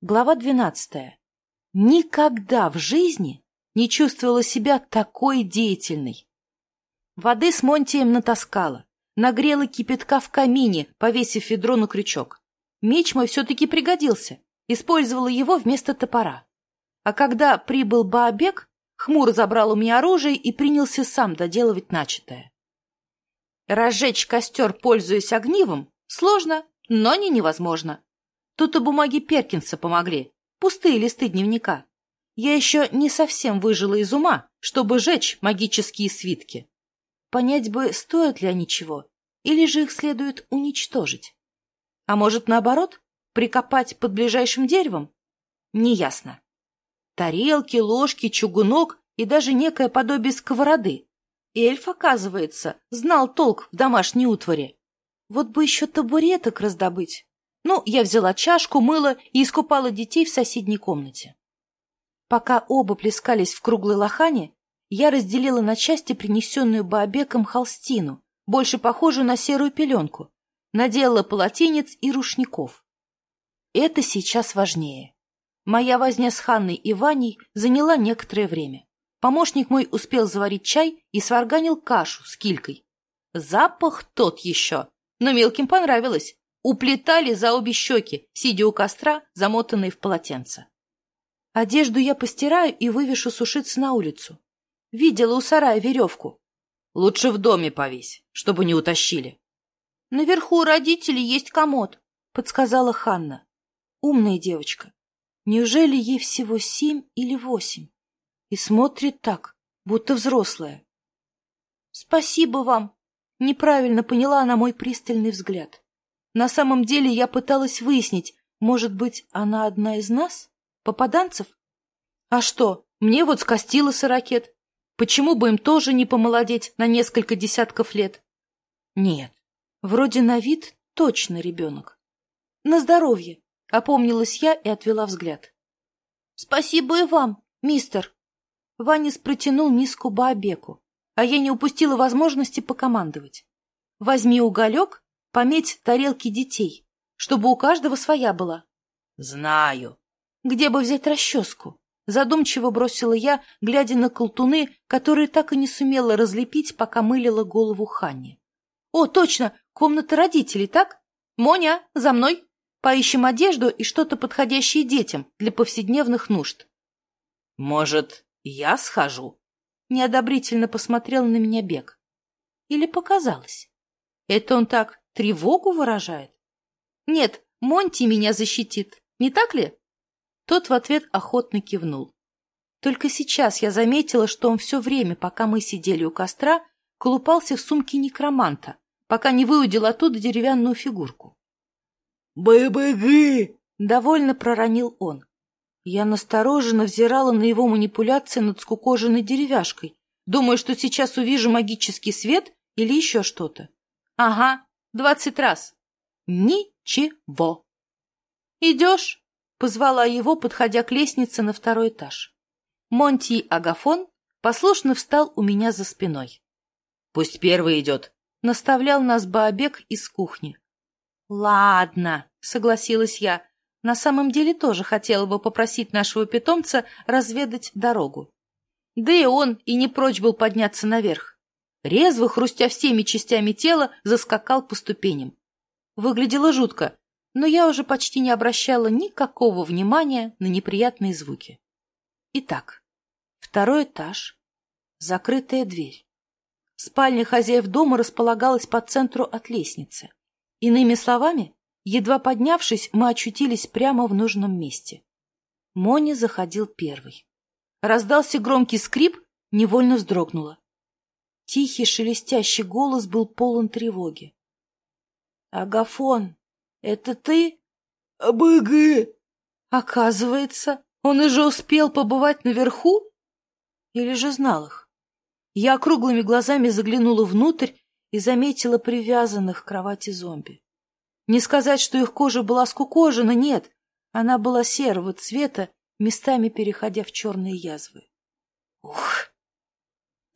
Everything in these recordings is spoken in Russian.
Глава 12. Никогда в жизни не чувствовала себя такой деятельной. Воды с Монтием натаскала, нагрела кипятка в камине, повесив ведро на крючок. Меч мой все-таки пригодился, использовала его вместо топора. А когда прибыл Баобек, Хмур забрал у меня оружие и принялся сам доделывать начатое. Разжечь костер, пользуясь огнивом, сложно, но не невозможно. Тут бумаги Перкинса помогли. Пустые листы дневника. Я еще не совсем выжила из ума, чтобы жечь магические свитки. Понять бы, стоят ли они чего, или же их следует уничтожить. А может, наоборот, прикопать под ближайшим деревом? Неясно. Тарелки, ложки, чугунок и даже некое подобие сковороды. Эльф, оказывается, знал толк в домашней утвари. Вот бы еще табуреток раздобыть. Ну, я взяла чашку, мыла и искупала детей в соседней комнате. Пока оба плескались в круглой лохане, я разделила на части принесенную Баобеком холстину, больше похожую на серую пеленку, надела полотенец и рушников. Это сейчас важнее. Моя возня с Ханной и Ваней заняла некоторое время. Помощник мой успел заварить чай и сварганил кашу с килькой. Запах тот еще, но мелким понравилось уплетали за обе щеки, сидя у костра, замотанные в полотенце. Одежду я постираю и вывешу сушиться на улицу. Видела у сарая веревку. Лучше в доме повесь, чтобы не утащили. Наверху у родителей есть комод, подсказала Ханна. Умная девочка. Неужели ей всего семь или восемь? И смотрит так, будто взрослая. Спасибо вам. Неправильно поняла она мой пристальный взгляд. На самом деле я пыталась выяснить, может быть, она одна из нас? Попаданцев? А что, мне вот скостился ракет. Почему бы им тоже не помолодеть на несколько десятков лет? Нет, вроде на вид точно ребенок. На здоровье, опомнилась я и отвела взгляд. Спасибо и вам, мистер. Ванис протянул миску Баобеку, а я не упустила возможности покомандовать. Возьми уголек пометь тарелки детей, чтобы у каждого своя была. — Знаю. — Где бы взять расческу? Задумчиво бросила я, глядя на колтуны, которые так и не сумела разлепить, пока мылила голову Ханни. — О, точно, комната родителей, так? Моня, за мной! Поищем одежду и что-то подходящее детям для повседневных нужд. — Может, я схожу? — неодобрительно посмотрел на меня Бег. Или показалось? Это он так Тревогу выражает? Нет, Монти меня защитит. Не так ли? Тот в ответ охотно кивнул. Только сейчас я заметила, что он все время, пока мы сидели у костра, колупался в сумке некроманта, пока не выудил оттуда деревянную фигурку. «Бэбэгэ!» — довольно проронил он. Я настороженно взирала на его манипуляции над скукоженной деревяшкой, думая, что сейчас увижу магический свет или еще что-то. «Ага, Двадцать раз. Ничего. «Идешь?» — позвала его, подходя к лестнице на второй этаж. Монти Агафон послушно встал у меня за спиной. «Пусть первый идет», — наставлял нас Баобек из кухни. «Ладно», — согласилась я. На самом деле тоже хотела бы попросить нашего питомца разведать дорогу. Да и он и не прочь был подняться наверх резво, хрустя всеми частями тела, заскакал по ступеням. Выглядело жутко, но я уже почти не обращала никакого внимания на неприятные звуки. Итак, второй этаж, закрытая дверь. Спальня хозяев дома располагалась по центру от лестницы. Иными словами, едва поднявшись, мы очутились прямо в нужном месте. Мони заходил первый. Раздался громкий скрип, невольно вздрогнула. Тихий шелестящий голос был полон тревоги. — Агафон, это ты? — Абыгы! — Оказывается, он уже успел побывать наверху? Или же знал их? Я круглыми глазами заглянула внутрь и заметила привязанных к кровати зомби. Не сказать, что их кожа была скукожена, нет. Она была серого цвета, местами переходя в черные язвы. Ух!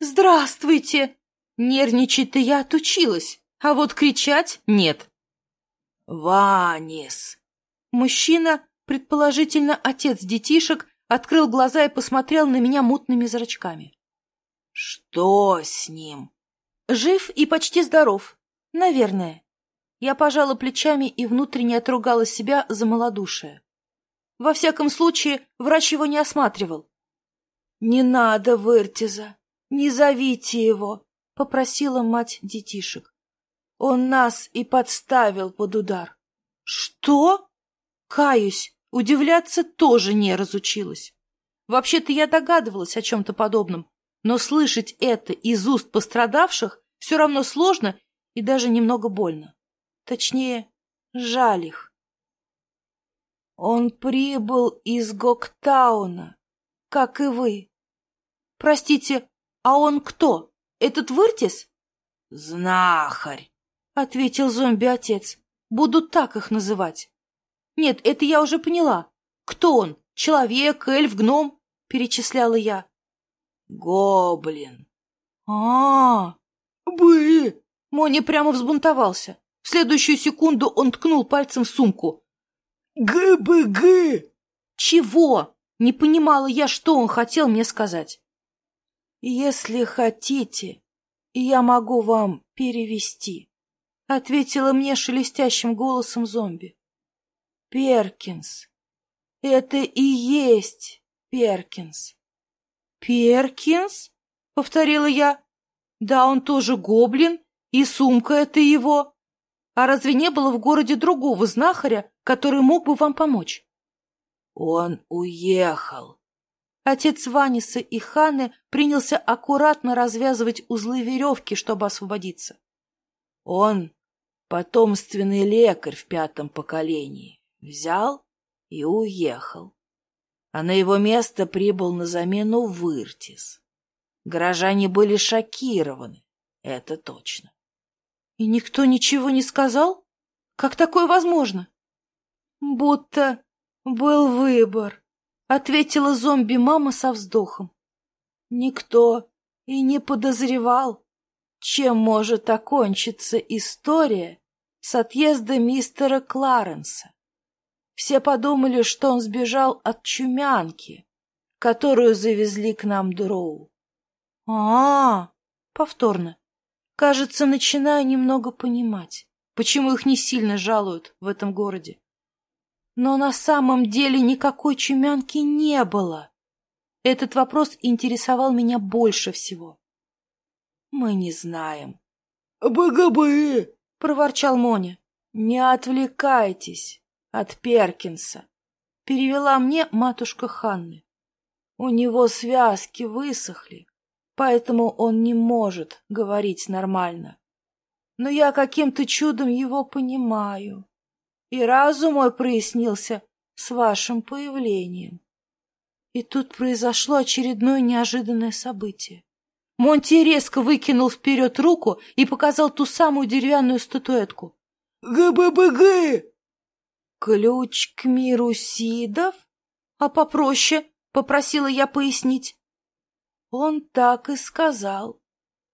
«Здравствуйте!» Нервничать-то я отучилась, а вот кричать нет. «Ванис!» Мужчина, предположительно отец детишек, открыл глаза и посмотрел на меня мутными зрачками. «Что с ним?» «Жив и почти здоров. Наверное». Я пожала плечами и внутренне отругала себя за малодушие. Во всяком случае, врач его не осматривал. «Не надо, Выртиза!» Не зовите его!» — попросила мать детишек. «Он нас и подставил под удар». «Что?» «Каюсь, удивляться тоже не разучилась. Вообще-то я догадывалась о чем-то подобном, но слышать это из уст пострадавших все равно сложно и даже немного больно. Точнее, жаль их. Он прибыл из Гоктауна, как и вы. Простите, а он кто? Этот Выртис? Знахарь, — ответил зомби-отец. Буду так их называть. Нет, это я уже поняла. Кто он? Человек, эльф, гном? Перечисляла я. Гоблин. А, -а, Бы! Мони прямо взбунтовался. В следующую секунду он ткнул пальцем в сумку. ГБГ! Чего? Не понимала я, «Если хотите, я могу вам перевести», — ответила мне шелестящим голосом зомби. «Перкинс. Это и есть Перкинс». «Перкинс?» — повторила я. «Да, он тоже гоблин, и сумка — это его. А разве не было в городе другого знахаря, который мог бы вам помочь?» «Он уехал», Отец Ванисы и Ханы принялся аккуратно развязывать узлы веревки, чтобы освободиться. Он потомственный лекарь в пятом поколении. Взял и уехал. А на его место прибыл на замену Выртис. Горожане были шокированы, это точно. И никто ничего не сказал? Как такое возможно? Будто был выбор ответила зомби-мама со вздохом. Никто и не подозревал, чем может окончиться история с отъезда мистера Кларенса. Все подумали, что он сбежал от чумянки, которую завезли к нам дроу. А, -а, а повторно. Кажется, начинаю немного понимать, почему их не сильно жалуют в этом городе. Но на самом деле никакой чумянки не было. Этот вопрос интересовал меня больше всего. Мы не знаем. БГБ! проворчал Моня. Не отвлекайтесь от Перкинса, перевела мне матушка Ханны. У него связки высохли, поэтому он не может говорить нормально. Но я каким-то чудом его понимаю и разум мой прояснился с вашим появлением. И тут произошло очередное неожиданное событие. Монти резко выкинул вперед руку и показал ту самую деревянную статуэтку. «ГББГ!» «Ключ к миру Сидов? А попроще?» — попросила я пояснить. Он так и сказал.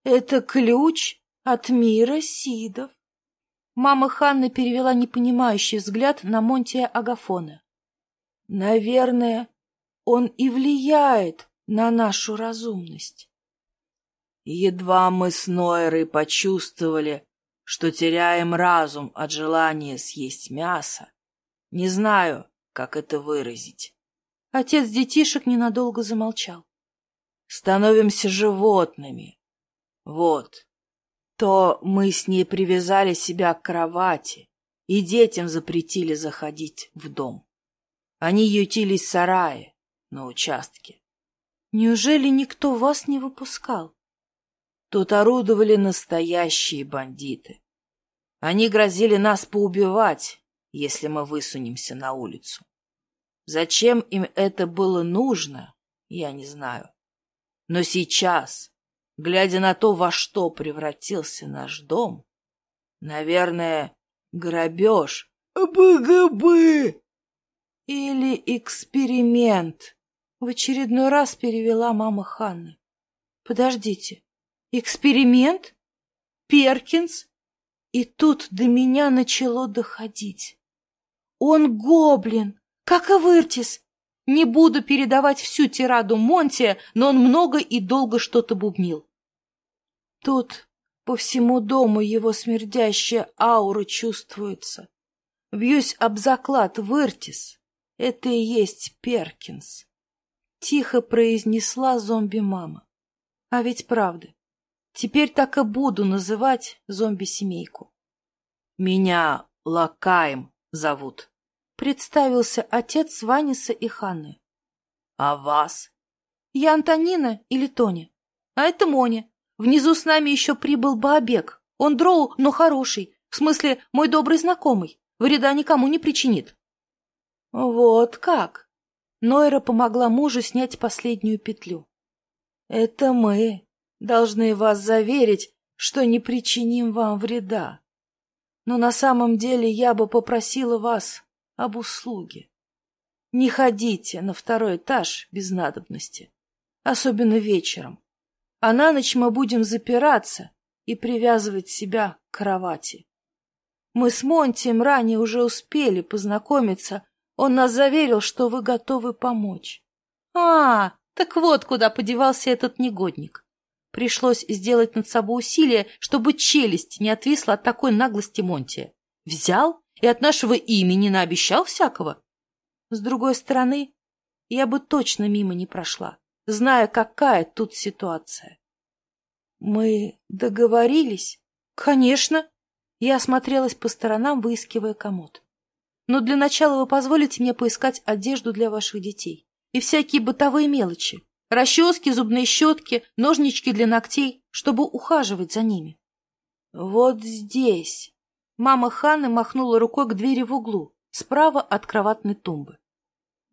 «Это ключ от мира Сидов». Мама Ханны перевела непонимающий взгляд на Монтия Агафона. «Наверное, он и влияет на нашу разумность». «Едва мы с Нойрой почувствовали, что теряем разум от желания съесть мясо, не знаю, как это выразить». Отец детишек ненадолго замолчал. «Становимся животными. Вот, то мы с ней привязали себя к кровати, и детям запретили заходить в дом. Они ютились в сарае на участке. Неужели никто вас не выпускал? Тут орудовали настоящие бандиты. Они грозили нас поубивать, если мы высунемся на улицу. Зачем им это было нужно, я не знаю. Но сейчас, глядя на то, во что превратился наш дом. Наверное, грабеж. БГБ! Или эксперимент. В очередной раз перевела мама Ханны. Подождите, эксперимент? Перкинс? И тут до меня начало доходить. Он гоблин, как и Выртис. Не буду передавать всю тираду Монтия, но он много и долго что-то бубнил. Тут по всему дому его смердящая аура чувствуется. Вьюсь об заклад Выртис. Это и есть Перкинс. Тихо произнесла зомби-мама. А ведь правда. Теперь так и буду называть зомби-семейку. Меня Лакаем зовут. Представился отец Ваниса и Ханны. А вас? Я Антонина или Тоня. А это Моня. Внизу с нами еще прибыл Баобек. Он дроу, но хороший. В смысле, мой добрый знакомый. Вреда никому не причинит. Вот как. Нойра помогла мужу снять последнюю петлю. Это мы должны вас заверить, что не причиним вам вреда. Но на самом деле я бы попросила вас об услуге. Не ходите на второй этаж без надобности, особенно вечером. А на ночь мы будем запираться и привязывать себя к кровати. Мы с Монтием ранее уже успели познакомиться. Он нас заверил, что вы готовы помочь. А, так вот куда подевался этот негодник. Пришлось сделать над собой усилие, чтобы челюсть не отвисла от такой наглости Монтия. Взял и от нашего имени наобещал всякого. С другой стороны, я бы точно мимо не прошла зная, какая тут ситуация. «Мы договорились?» «Конечно!» Я осмотрелась по сторонам, выискивая комод. «Но для начала вы позволите мне поискать одежду для ваших детей и всякие бытовые мелочи, расчески, зубные щетки, ножнички для ногтей, чтобы ухаживать за ними». «Вот здесь!» Мама Ханы махнула рукой к двери в углу, справа от кроватной тумбы.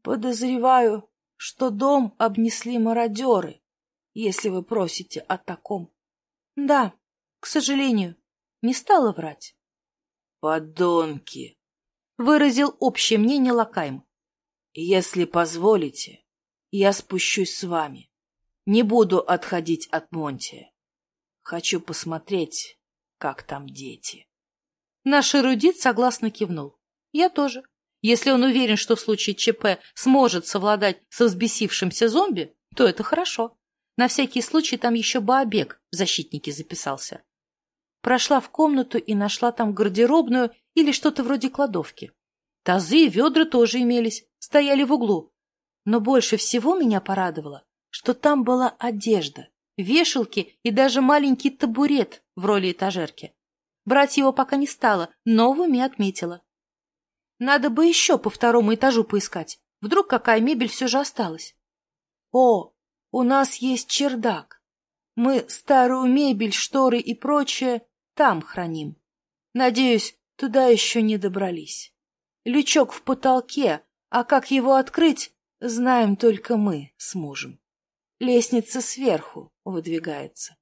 «Подозреваю, что дом обнесли мародеры, если вы просите о таком. Да, к сожалению, не стала врать. Подонки! Выразил общее мнение Лакайм. Если позволите, я спущусь с вами. Не буду отходить от Монтия. Хочу посмотреть, как там дети. Наш эрудит согласно кивнул. Я тоже. Если он уверен, что в случае ЧП сможет совладать со взбесившимся зомби, то это хорошо. На всякий случай там еще Баобек в защитнике записался. Прошла в комнату и нашла там гардеробную или что-то вроде кладовки. Тазы и ведра тоже имелись, стояли в углу. Но больше всего меня порадовало, что там была одежда, вешалки и даже маленький табурет в роли этажерки. Брать его пока не стала, но в уме отметила. Надо бы еще по второму этажу поискать. Вдруг какая мебель все же осталась. О, у нас есть чердак. Мы старую мебель, шторы и прочее там храним. Надеюсь, туда еще не добрались. Лючок в потолке, а как его открыть, знаем только мы с мужем. Лестница сверху выдвигается.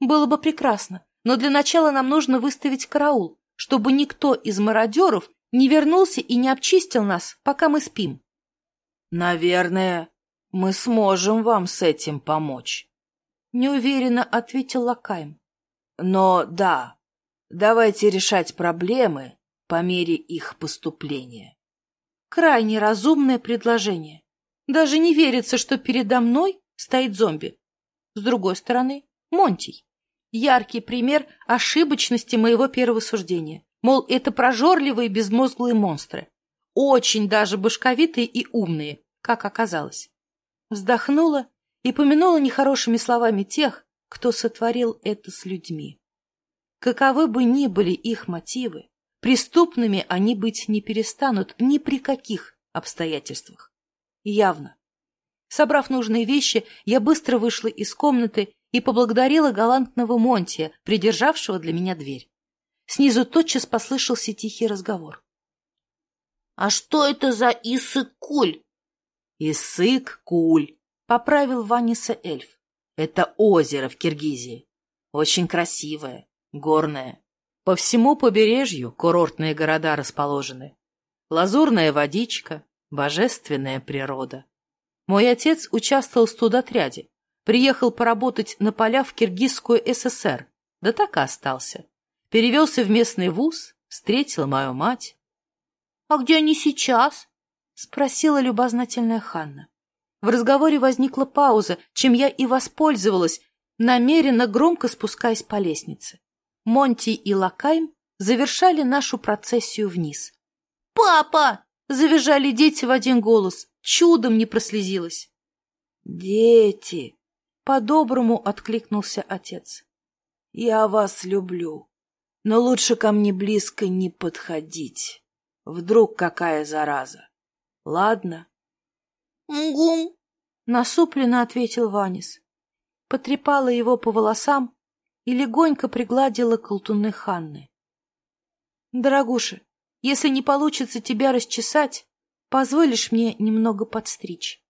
Было бы прекрасно, но для начала нам нужно выставить караул, чтобы никто из мародеров не вернулся и не обчистил нас, пока мы спим. «Наверное, мы сможем вам с этим помочь», — неуверенно ответил Лакайм. «Но да, давайте решать проблемы по мере их поступления». Крайне разумное предложение. Даже не верится, что передо мной стоит зомби. С другой стороны, Монтий. Яркий пример ошибочности моего первого суждения мол, это прожорливые безмозглые монстры. Очень даже башковитые и умные, как оказалось. Вздохнула и помянула нехорошими словами тех, кто сотворил это с людьми. Каковы бы ни были их мотивы, преступными они быть не перестанут ни при каких обстоятельствах. Явно. Собрав нужные вещи, я быстро вышла из комнаты и поблагодарила галантного Монтия, придержавшего для меня дверь. Снизу тотчас послышался тихий разговор. — А что это за Исык-Куль? — Исык-Куль, — поправил Ваниса эльф. — Это озеро в Киргизии. Очень красивое, горное. По всему побережью курортные города расположены. Лазурная водичка, божественная природа. Мой отец участвовал в студотряде, приехал поработать на поля в Киргизскую ССР, да так и остался перевелся в местный вуз, встретила мою мать. — А где они сейчас? — спросила любознательная Ханна. В разговоре возникла пауза, чем я и воспользовалась, намеренно громко спускаясь по лестнице. Монти и Лакайм завершали нашу процессию вниз. «Папа!» — завизжали дети в один голос. Чудом не прослезилась. «Дети!» — по-доброму откликнулся отец. «Я вас люблю. Но лучше ко мне близко не подходить. Вдруг какая зараза. Ладно. Мгум, насупленно ответил Ванис. Потрепала его по волосам и легонько пригладила колтуны Ханны. Дорогуша, если не получится тебя расчесать, позволишь мне немного подстричь.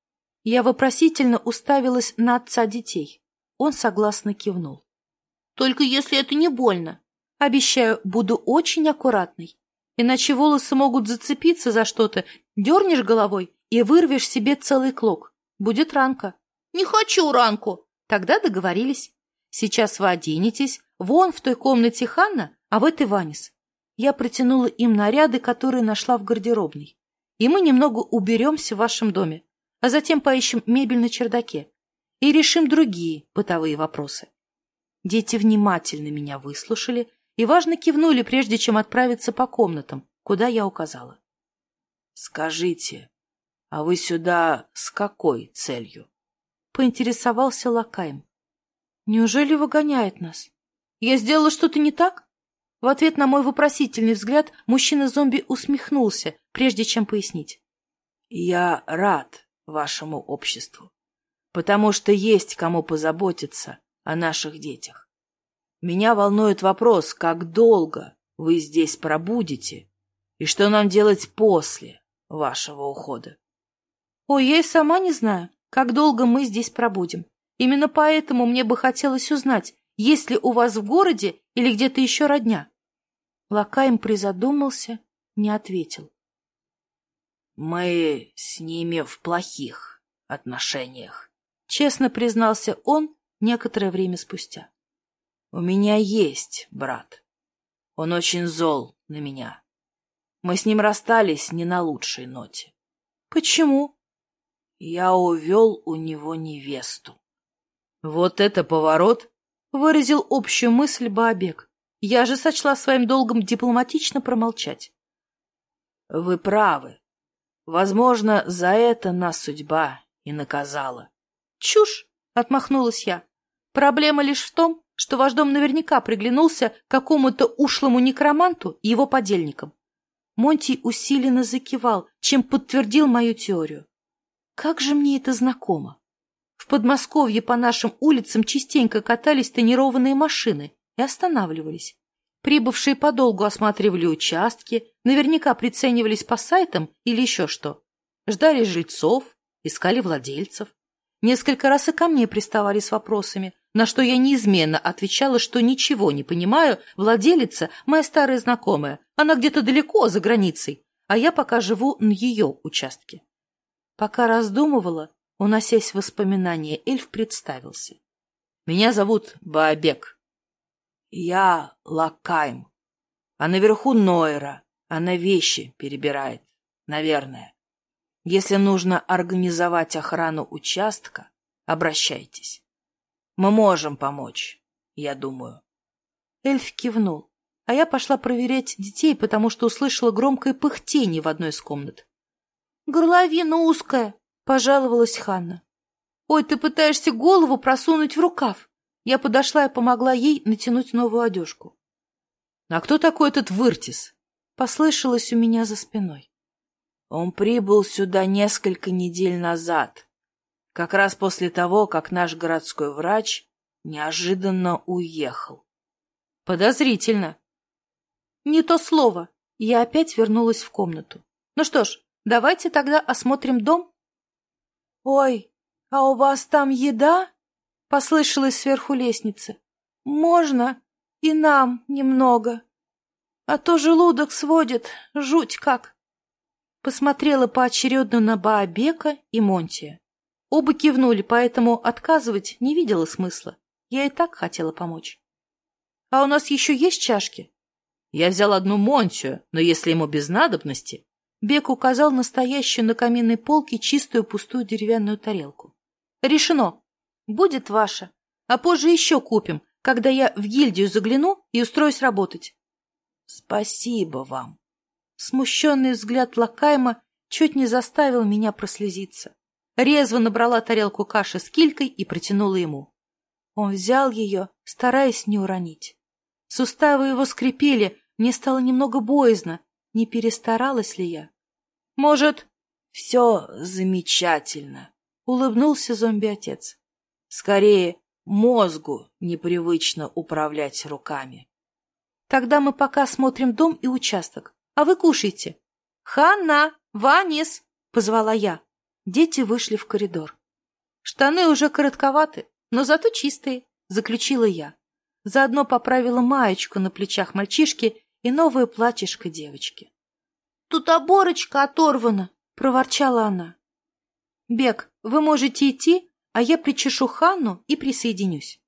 Я вопросительно уставилась на отца детей. Он согласно кивнул. — Только если это не больно, Обещаю, буду очень аккуратной. Иначе волосы могут зацепиться за что-то, дернешь головой и вырвешь себе целый клок. Будет ранка». «Не хочу ранку!» Тогда договорились. Сейчас вы оденетесь, вон в той комнате Ханна, а в этой Ванис. Я протянула им наряды, которые нашла в гардеробной. И мы немного уберемся в вашем доме, а затем поищем мебель на чердаке и решим другие бытовые вопросы. Дети внимательно меня выслушали и, важно, кивнули, прежде чем отправиться по комнатам, куда я указала. «Скажите, а вы сюда с какой целью?» — поинтересовался Лакаем. «Неужели выгоняет нас? Я сделала что-то не так?» В ответ на мой вопросительный взгляд мужчина-зомби усмехнулся, прежде чем пояснить. «Я рад вашему обществу, потому что есть кому позаботиться о наших детях. Меня волнует вопрос, как долго вы здесь пробудете и что нам делать после вашего ухода. Ой, я и сама не знаю, как долго мы здесь пробудем. Именно поэтому мне бы хотелось узнать, есть ли у вас в городе или где-то еще родня. Лакаем призадумался, не ответил. Мы с ними в плохих отношениях, честно признался он некоторое время спустя. У меня есть брат. Он очень зол на меня. Мы с ним расстались не на лучшей ноте. Почему? Я увел у него невесту. Вот это поворот! Выразил общую мысль Бабек. Я же сочла своим долгом дипломатично промолчать. Вы правы. Возможно, за это нас судьба и наказала. Чушь! — отмахнулась я. «Проблема лишь в том, что ваш дом наверняка приглянулся какому-то ушлому некроманту и его подельникам. Монти усиленно закивал, чем подтвердил мою теорию. Как же мне это знакомо! В Подмосковье по нашим улицам частенько катались тонированные машины и останавливались. Прибывшие подолгу осматривали участки, наверняка приценивались по сайтам или еще что. Ждали жильцов, искали владельцев. Несколько раз и ко мне приставали с вопросами, на что я неизменно отвечала, что ничего не понимаю, владелица – моя старая знакомая, она где-то далеко, за границей, а я пока живу на ее участке. Пока раздумывала, Уносясь в воспоминания, эльф представился. «Меня зовут Баобек». «Я Лакайм. А наверху Нойра. Она вещи перебирает. Наверное. Если нужно организовать охрану участка, обращайтесь. Мы можем помочь, я думаю». Эльф кивнул, а я пошла проверять детей, потому что услышала громкое пыхтение в одной из комнат. «Горловина узкая», Пожаловалась Ханна. «Ой, ты пытаешься голову просунуть в рукав!» Я подошла и помогла ей натянуть новую одежку. «А кто такой этот Выртис?» Послышалось у меня за спиной. «Он прибыл сюда несколько недель назад, Как раз после того, как наш городской врач неожиданно уехал. Подозрительно. Не то слово. Я опять вернулась в комнату. Ну что ж, давайте тогда осмотрим дом. Ой, а у вас там еда? Послышалось сверху лестницы. Можно и нам немного. А то желудок сводит, жуть как. Посмотрела поочередно на Баобека и Монтия. Оба кивнули, поэтому отказывать не видела смысла. Я и так хотела помочь. «А у нас еще есть чашки?» «Я взял одну Монтию, но если ему без надобности...» Бек указал настоящую на каминной полке чистую пустую деревянную тарелку. «Решено. Будет ваша. А позже еще купим, когда я в гильдию загляну и устроюсь работать». «Спасибо вам». Смущенный взгляд Лакайма чуть не заставил меня прослезиться. Резво набрала тарелку каши с килькой и протянула ему. Он взял ее, стараясь не уронить. Суставы его скрипели, мне стало немного боязно. Не перестаралась ли я? Может, все замечательно, — улыбнулся зомби-отец. Скорее, мозгу непривычно управлять руками. Тогда мы пока смотрим дом и участок, а вы кушайте. Ханна, Ванис, — позвала я. Дети вышли в коридор. Штаны уже коротковаты, но зато чистые, заключила я. Заодно поправила маечку на плечах мальчишки и новое платьишко девочки. «Тут оборочка оторвана!» — проворчала она. Бег, вы можете идти, а я причешу Ханну и присоединюсь».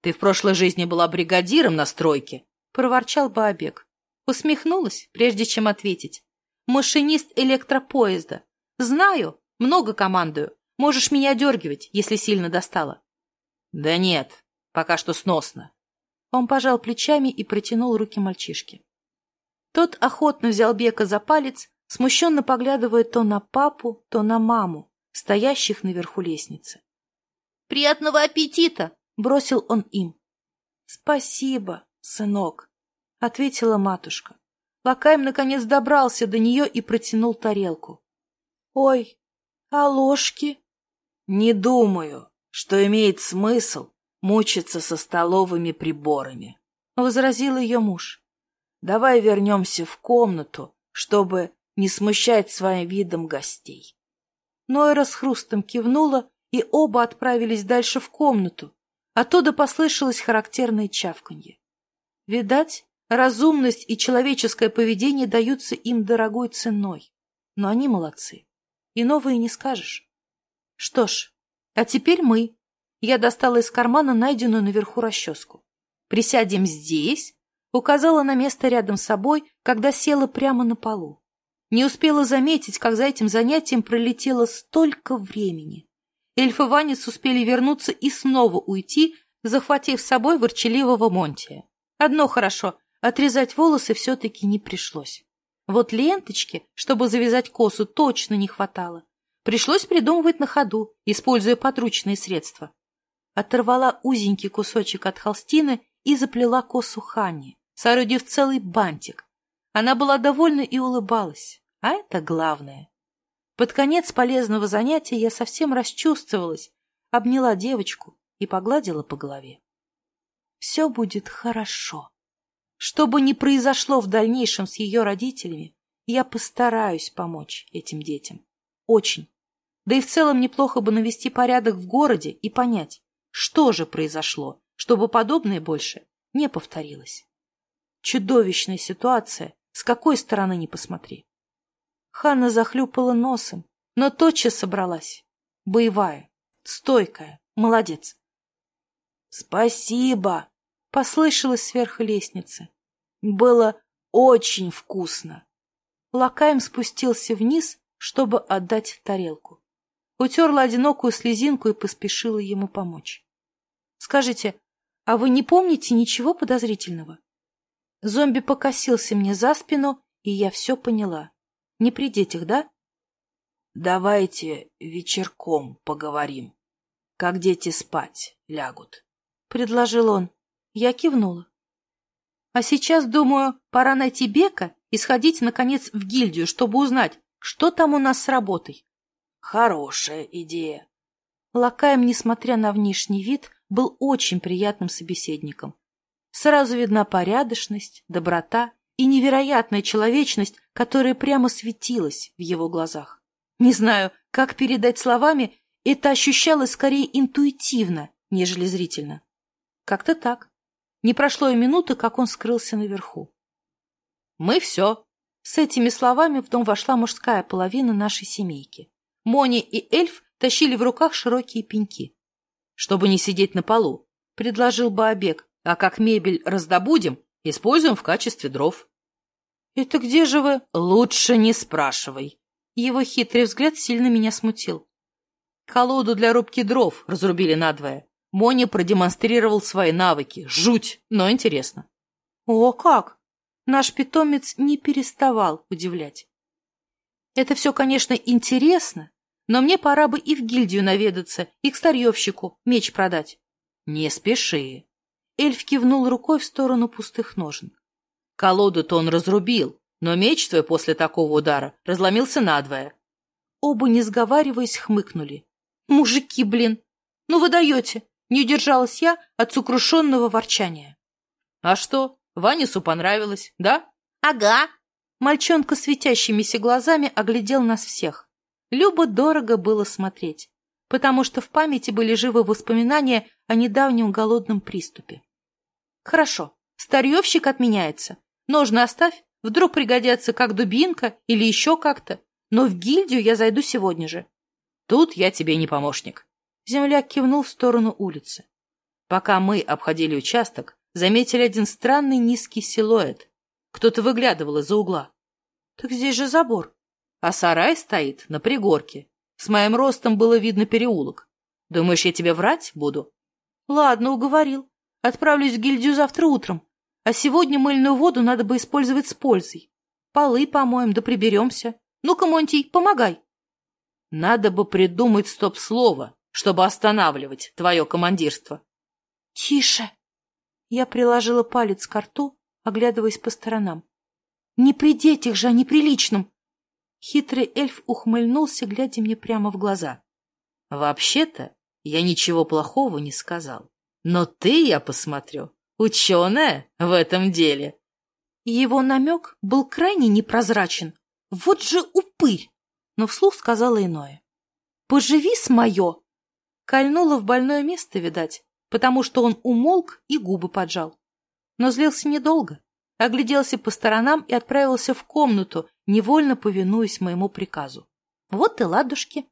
«Ты в прошлой жизни была бригадиром на стройке!» — проворчал Баобек. Усмехнулась, прежде чем ответить. «Машинист электропоезда. Знаю, много командую. Можешь меня дергивать, если сильно достало. Да нет, пока что сносно. Он пожал плечами и протянул руки мальчишке. Тот охотно взял Бека за палец, смущенно поглядывая то на папу, то на маму, стоящих наверху лестницы. «Приятного аппетита!» — бросил он им. «Спасибо, сынок», — ответила матушка. Лакаем, наконец, добрался до нее и протянул тарелку. «Ой, а ложки? Не думаю, что имеет смысл мучиться со столовыми приборами, возразил ее муж. Давай вернемся в комнату, чтобы не смущать своим видом гостей. Нойра с хрустом кивнула, и оба отправились дальше в комнату. Оттуда послышалось характерное чавканье. Видать, разумность и человеческое поведение даются им дорогой ценой. Но они молодцы. И и не скажешь. Что ж, а теперь мы. Я достала из кармана найденную наверху расческу. Присядем здесь, указала на место рядом с собой, когда села прямо на полу. Не успела заметить, как за этим занятием пролетело столько времени. Эльф и Ванец успели вернуться и снова уйти, захватив с собой ворчаливого Монтия. Одно хорошо, отрезать волосы все-таки не пришлось. Вот ленточки, чтобы завязать косу, точно не хватало. Пришлось придумывать на ходу, используя подручные средства. Оторвала узенький кусочек от холстины и заплела косу Хани, соорудив целый бантик. Она была довольна и улыбалась, а это главное. Под конец полезного занятия я совсем расчувствовалась, обняла девочку и погладила по голове. «Все будет хорошо», чтобы не произошло в дальнейшем с ее родителями, я постараюсь помочь этим детям. Очень. Да и в целом неплохо бы навести порядок в городе и понять, что же произошло, чтобы подобное больше не повторилось. Чудовищная ситуация, с какой стороны не посмотри. Ханна захлюпала носом, но тотчас собралась. Боевая, стойкая, молодец. «Спасибо!» послышалось сверх лестницы. Было очень вкусно. Лакаем спустился вниз, чтобы отдать тарелку. Утерла одинокую слезинку и поспешила ему помочь. «Скажите, а вы не помните ничего подозрительного?» Зомби покосился мне за спину, и я все поняла. «Не при детях, да?» «Давайте вечерком поговорим, как дети спать лягут», — предложил он. Я кивнула. А сейчас, думаю, пора найти Бека и сходить, наконец, в гильдию, чтобы узнать, что там у нас с работой. Хорошая идея. Лакаем, несмотря на внешний вид, был очень приятным собеседником. Сразу видна порядочность, доброта и невероятная человечность, которая прямо светилась в его глазах. Не знаю, как передать словами, это ощущалось скорее интуитивно, нежели зрительно. Как-то так. Не прошло и минуты, как он скрылся наверху. «Мы все!» С этими словами в дом вошла мужская половина нашей семейки. Мони и эльф тащили в руках широкие пеньки. «Чтобы не сидеть на полу», — предложил Баобек, «а как мебель раздобудем, используем в качестве дров». «Это где же вы?» «Лучше не спрашивай». Его хитрый взгляд сильно меня смутил. Колоду для рубки дров разрубили надвое. Моня продемонстрировал свои навыки. Жуть, но интересно. О, как! Наш питомец не переставал удивлять. Это все, конечно, интересно, но мне пора бы и в гильдию наведаться, и к старьевщику меч продать. Не спеши. Эльф кивнул рукой в сторону пустых ножен. Колоду-то он разрубил, но меч твой после такого удара разломился надвое. Оба, не сговариваясь, хмыкнули. Мужики, блин, ну вы даете. Не удержалась я от сокрушенного ворчания. А что, Ванису понравилось, да? Ага. Мальчонка с светящимися глазами оглядел нас всех. Любо дорого было смотреть, потому что в памяти были живы воспоминания о недавнем голодном приступе. Хорошо, старьевщик отменяется. Ножны оставь, вдруг пригодятся как дубинка или еще как-то. Но в гильдию я зайду сегодня же. Тут я тебе не помощник. Земляк кивнул в сторону улицы. Пока мы обходили участок, заметили один странный низкий силуэт. Кто-то выглядывал из-за угла. Так здесь же забор. А сарай стоит на пригорке. С моим ростом было видно переулок. Думаешь, я тебе врать буду? Ладно, уговорил. Отправлюсь в гильдию завтра утром. А сегодня мыльную воду надо бы использовать с пользой. Полы помоем, да приберемся. Ну-ка, Монтий, помогай. Надо бы придумать стоп-слово, чтобы останавливать твое командирство. Тише. Я приложила палец к рту, оглядываясь по сторонам. Не при детях же, а неприличном. Хитрый эльф ухмыльнулся, глядя мне прямо в глаза. Вообще-то я ничего плохого не сказал. Но ты, я посмотрю, ученая в этом деле. Его намек был крайне непрозрачен. в больное место, видать, потому что он умолк и губы поджал. Но злился недолго, огляделся по сторонам и отправился в комнату, невольно повинуясь моему приказу. Вот и ладушки.